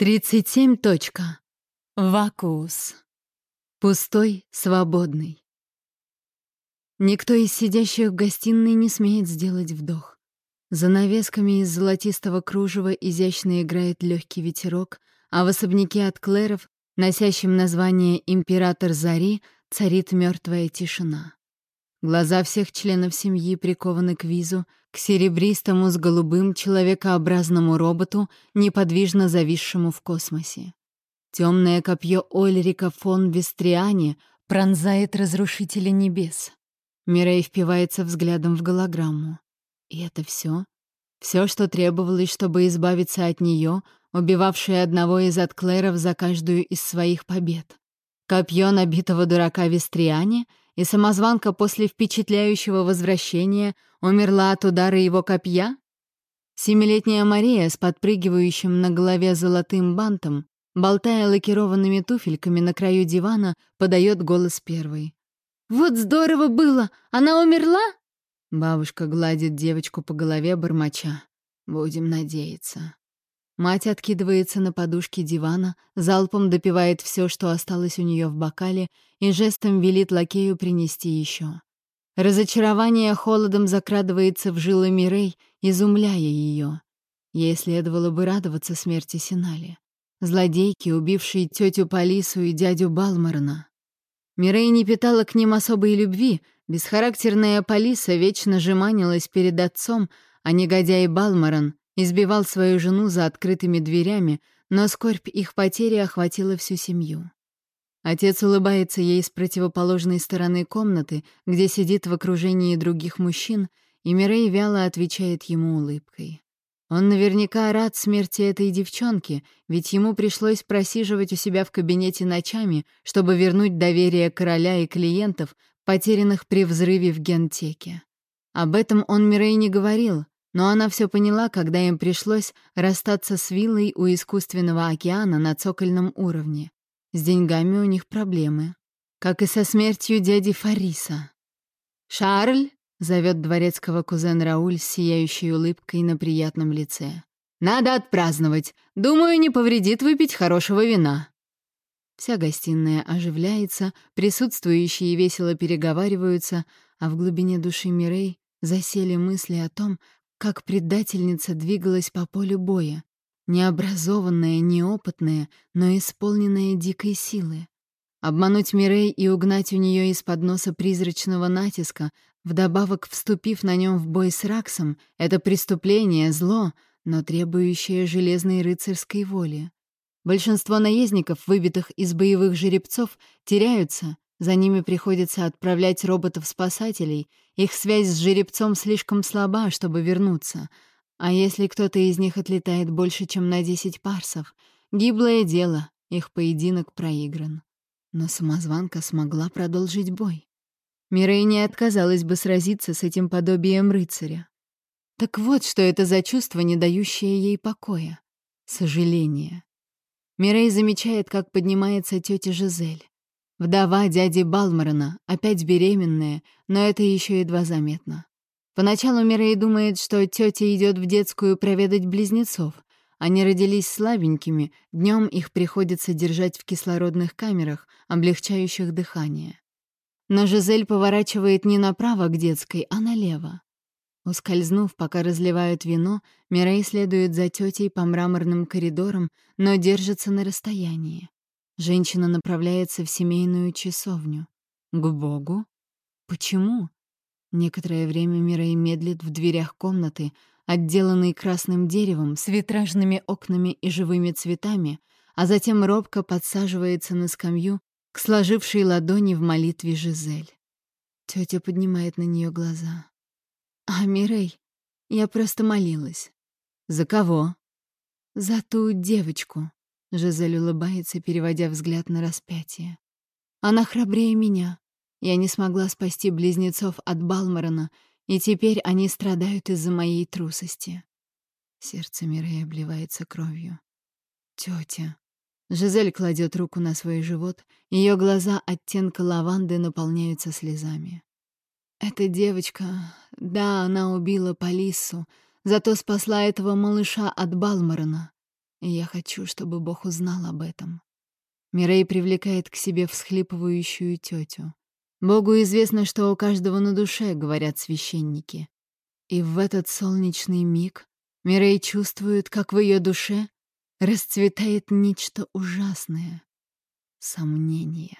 37. Точка. Вакуус. Пустой, свободный. Никто из сидящих в гостиной не смеет сделать вдох. За навесками из золотистого кружева изящно играет легкий ветерок, а в особняке от Клэров, носящем название «Император Зари», царит мертвая тишина. Глаза всех членов семьи прикованы к визу, к серебристому с голубым человекообразному роботу, неподвижно зависшему в космосе. Темное копье Ольрика фон Вестриани пронзает разрушителя небес. Мирей впивается взглядом в голограмму. И это все? Все, что требовалось, чтобы избавиться от нее, убивавшей одного из отклеров за каждую из своих побед. Копье набитого дурака Вестриани — и самозванка после впечатляющего возвращения умерла от удара его копья? Семилетняя Мария с подпрыгивающим на голове золотым бантом, болтая лакированными туфельками на краю дивана, подает голос первой. «Вот здорово было! Она умерла?» Бабушка гладит девочку по голове, бормоча. «Будем надеяться». Мать откидывается на подушке дивана, залпом допивает все, что осталось у нее в бокале, и жестом велит лакею принести еще. Разочарование холодом закрадывается в жилы Мирей, изумляя ее. Ей следовало бы радоваться смерти Синали. Злодейки, убившей тетю Полису и дядю Балмарна. Мирей не питала к ним особой любви, бесхарактерная Полиса вечно жеманилась перед отцом, а негодяй Балмаран Избивал свою жену за открытыми дверями, но скорбь их потери охватила всю семью. Отец улыбается ей с противоположной стороны комнаты, где сидит в окружении других мужчин, и Мирей вяло отвечает ему улыбкой. Он наверняка рад смерти этой девчонки, ведь ему пришлось просиживать у себя в кабинете ночами, чтобы вернуть доверие короля и клиентов, потерянных при взрыве в гентеке. Об этом он Мирей не говорил, но она все поняла, когда им пришлось расстаться с виллой у искусственного океана на цокольном уровне. С деньгами у них проблемы. Как и со смертью дяди Фариса. «Шарль!» — зовет дворецкого кузен Рауль с сияющей улыбкой на приятном лице. «Надо отпраздновать. Думаю, не повредит выпить хорошего вина». Вся гостиная оживляется, присутствующие весело переговариваются, а в глубине души Мирей засели мысли о том, как предательница двигалась по полю боя, необразованная, неопытная, но исполненная дикой силы. Обмануть Мирей и угнать у нее из-под носа призрачного натиска, вдобавок вступив на нем в бой с Раксом, это преступление, зло, но требующее железной рыцарской воли. Большинство наездников, выбитых из боевых жеребцов, теряются, за ними приходится отправлять роботов-спасателей, их связь с жеребцом слишком слаба, чтобы вернуться. А если кто-то из них отлетает больше, чем на 10 парсов, гиблое дело, их поединок проигран. Но самозванка смогла продолжить бой. Мирей не отказалась бы сразиться с этим подобием рыцаря. Так вот, что это за чувство, не дающее ей покоя. Сожаление. Мирей замечает, как поднимается тетя Жизель. Вдова дяди Балмарона, опять беременная, но это еще едва заметно. Поначалу Мирей думает, что тетя идет в детскую проведать близнецов. Они родились слабенькими, днем их приходится держать в кислородных камерах, облегчающих дыхание. Но Жизель поворачивает не направо к детской, а налево. Ускользнув, пока разливают вино, Мирей следует за тетей по мраморным коридорам, но держится на расстоянии. Женщина направляется в семейную часовню. К Богу? Почему? Некоторое время Мирей медлит в дверях комнаты, отделанной красным деревом, с витражными окнами и живыми цветами, а затем робко подсаживается на скамью к сложившей ладони в молитве Жизель. Тетя поднимает на нее глаза. «А, Мирей, я просто молилась». «За кого?» «За ту девочку», Жизель улыбается, переводя взгляд на распятие. Она храбрее меня. Я не смогла спасти близнецов от Балмарона, и теперь они страдают из-за моей трусости. Сердце Мирей обливается кровью. Тетя. Жизель кладет руку на свой живот, ее глаза оттенка лаванды наполняются слезами. Эта девочка, да, она убила Полису, зато спасла этого малыша от Балмарона. И я хочу, чтобы Бог узнал об этом. Мирей привлекает к себе всхлипывающую тетю. Богу известно, что у каждого на душе, говорят священники. И в этот солнечный миг Мирей чувствует, как в ее душе расцветает нечто ужасное — сомнение.